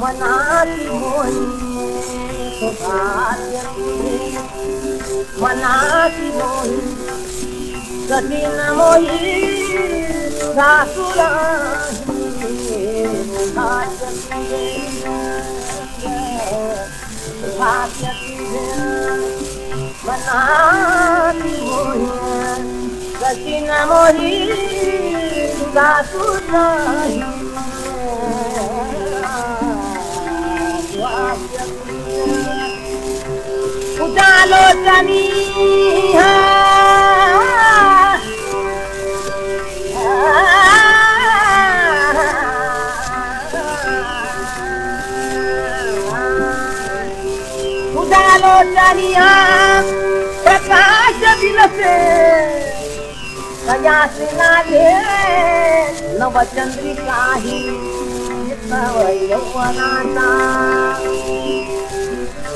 मनाती मोही मनाती मोही कधी न मोही सासुरा मनाती मोही कधी न मोही सासुरा उजालो चनी उजालो चनिया प्रकाश दिलसे। कया से लागे नवचंद्रिका ही। नव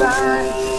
Bye.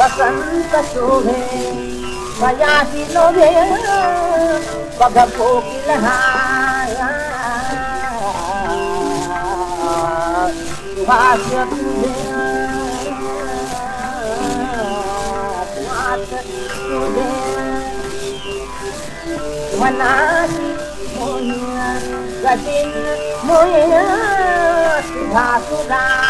बसंत शोभे बयासी लोभे पग भाग्य तुझे मनासी मोहिया गदिन मोहिया सुधा सुधा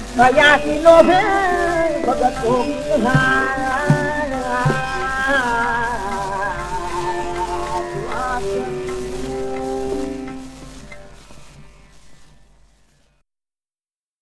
ก็อยากกินโลเพบ่กระตุกหา